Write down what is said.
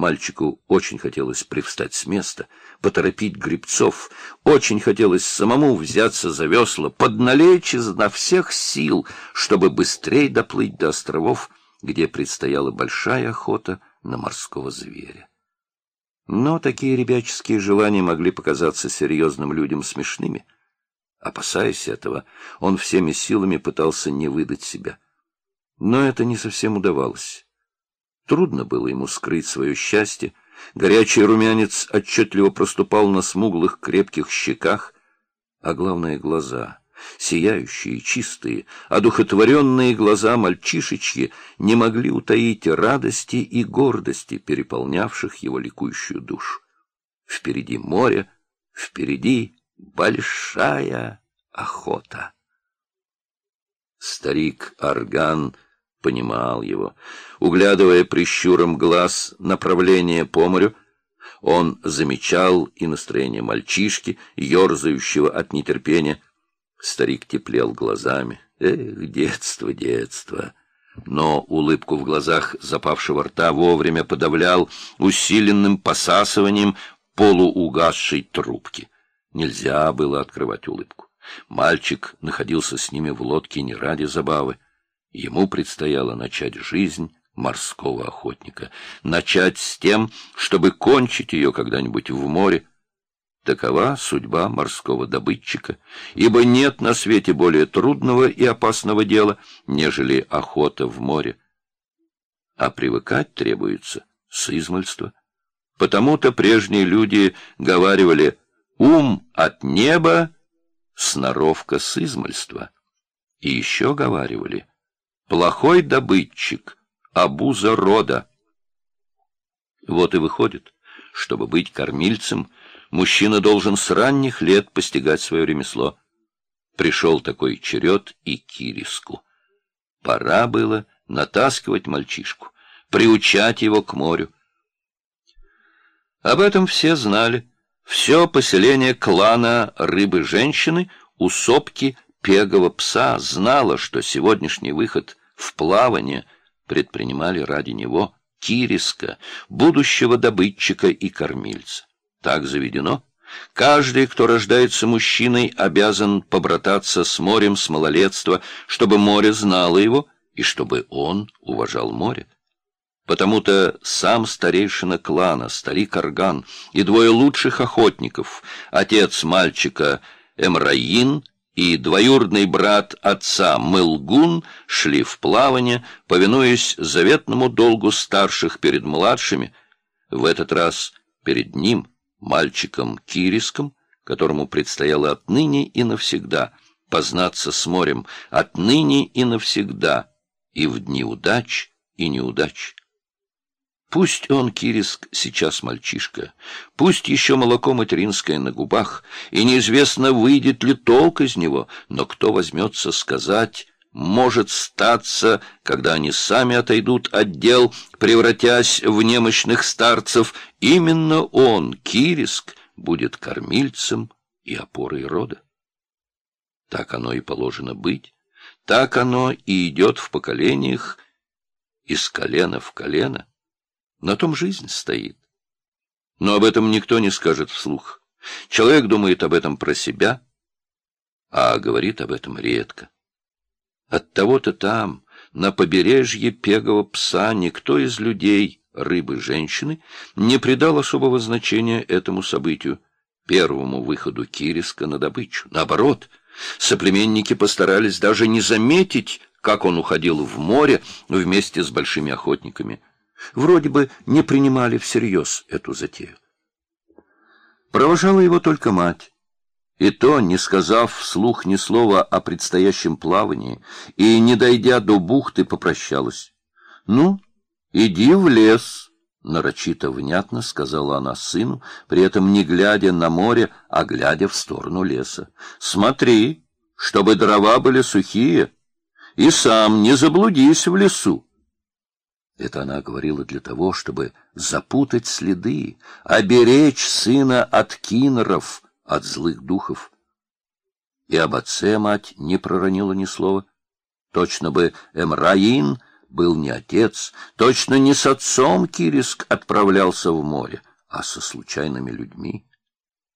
Мальчику очень хотелось привстать с места, поторопить грибцов, очень хотелось самому взяться за весла, подналечь изо всех сил, чтобы быстрее доплыть до островов, где предстояла большая охота на морского зверя. Но такие ребяческие желания могли показаться серьезным людям смешными. Опасаясь этого, он всеми силами пытался не выдать себя. Но это не совсем удавалось. Трудно было ему скрыть свое счастье. Горячий румянец отчетливо проступал на смуглых крепких щеках, а главное — глаза. Сияющие, чистые, одухотворенные глаза мальчишечьи не могли утаить радости и гордости, переполнявших его ликующую душу. Впереди море, впереди большая охота. Старик Арган — понимал его. Углядывая прищуром глаз направление по морю, он замечал и настроение мальчишки, ерзающего от нетерпения. Старик теплел глазами. Эх, детство, детство! Но улыбку в глазах запавшего рта вовремя подавлял усиленным посасыванием полуугасшей трубки. Нельзя было открывать улыбку. Мальчик находился с ними в лодке не ради забавы. Ему предстояло начать жизнь морского охотника, начать с тем, чтобы кончить ее когда-нибудь в море. Такова судьба морского добытчика, ибо нет на свете более трудного и опасного дела, нежели охота в море. А привыкать требуется с измольства. Потому-то прежние люди говаривали «ум от неба, сноровка с измольства». И еще говаривали Плохой добытчик, обуза рода. Вот и выходит, чтобы быть кормильцем, мужчина должен с ранних лет постигать свое ремесло. Пришел такой черед и Кириску. Пора было натаскивать мальчишку, приучать его к морю. Об этом все знали. Все поселение клана рыбы-женщины у сопки пегого пса знало, что сегодняшний выход в плавание предпринимали ради него Кириска, будущего добытчика и кормильца. Так заведено. Каждый, кто рождается мужчиной, обязан побрататься с морем с малолетства, чтобы море знало его и чтобы он уважал море. Потому-то сам старейшина клана, старик Арган, и двое лучших охотников, отец мальчика Эмраин и двоюродный брат отца Мылгун шли в плавание, повинуясь заветному долгу старших перед младшими, в этот раз перед ним, мальчиком Кириском, которому предстояло отныне и навсегда познаться с морем, отныне и навсегда, и в дни удач и неудач. Пусть он, Кириск, сейчас мальчишка, пусть еще молоко материнское на губах, и неизвестно, выйдет ли толк из него, но кто возьмется сказать, может статься, когда они сами отойдут от дел, превратясь в немощных старцев, именно он, Кириск, будет кормильцем и опорой рода. Так оно и положено быть, так оно и идет в поколениях из колена в колено. На том жизнь стоит. Но об этом никто не скажет вслух. Человек думает об этом про себя, а говорит об этом редко. От того-то там, на побережье пегого пса, никто из людей, рыбы, женщины, не придал особого значения этому событию, первому выходу Кириска на добычу. Наоборот, соплеменники постарались даже не заметить, как он уходил в море вместе с большими охотниками вроде бы не принимали всерьез эту затею. Провожала его только мать, и то, не сказав вслух ни слова о предстоящем плавании, и, не дойдя до бухты, попрощалась. — Ну, иди в лес, — нарочито внятно сказала она сыну, при этом не глядя на море, а глядя в сторону леса. — Смотри, чтобы дрова были сухие, и сам не заблудись в лесу. Это она говорила для того, чтобы запутать следы, оберечь сына от киноров, от злых духов. И об отце мать не проронила ни слова. Точно бы Эмраин был не отец, точно не с отцом Кириск отправлялся в море, а со случайными людьми.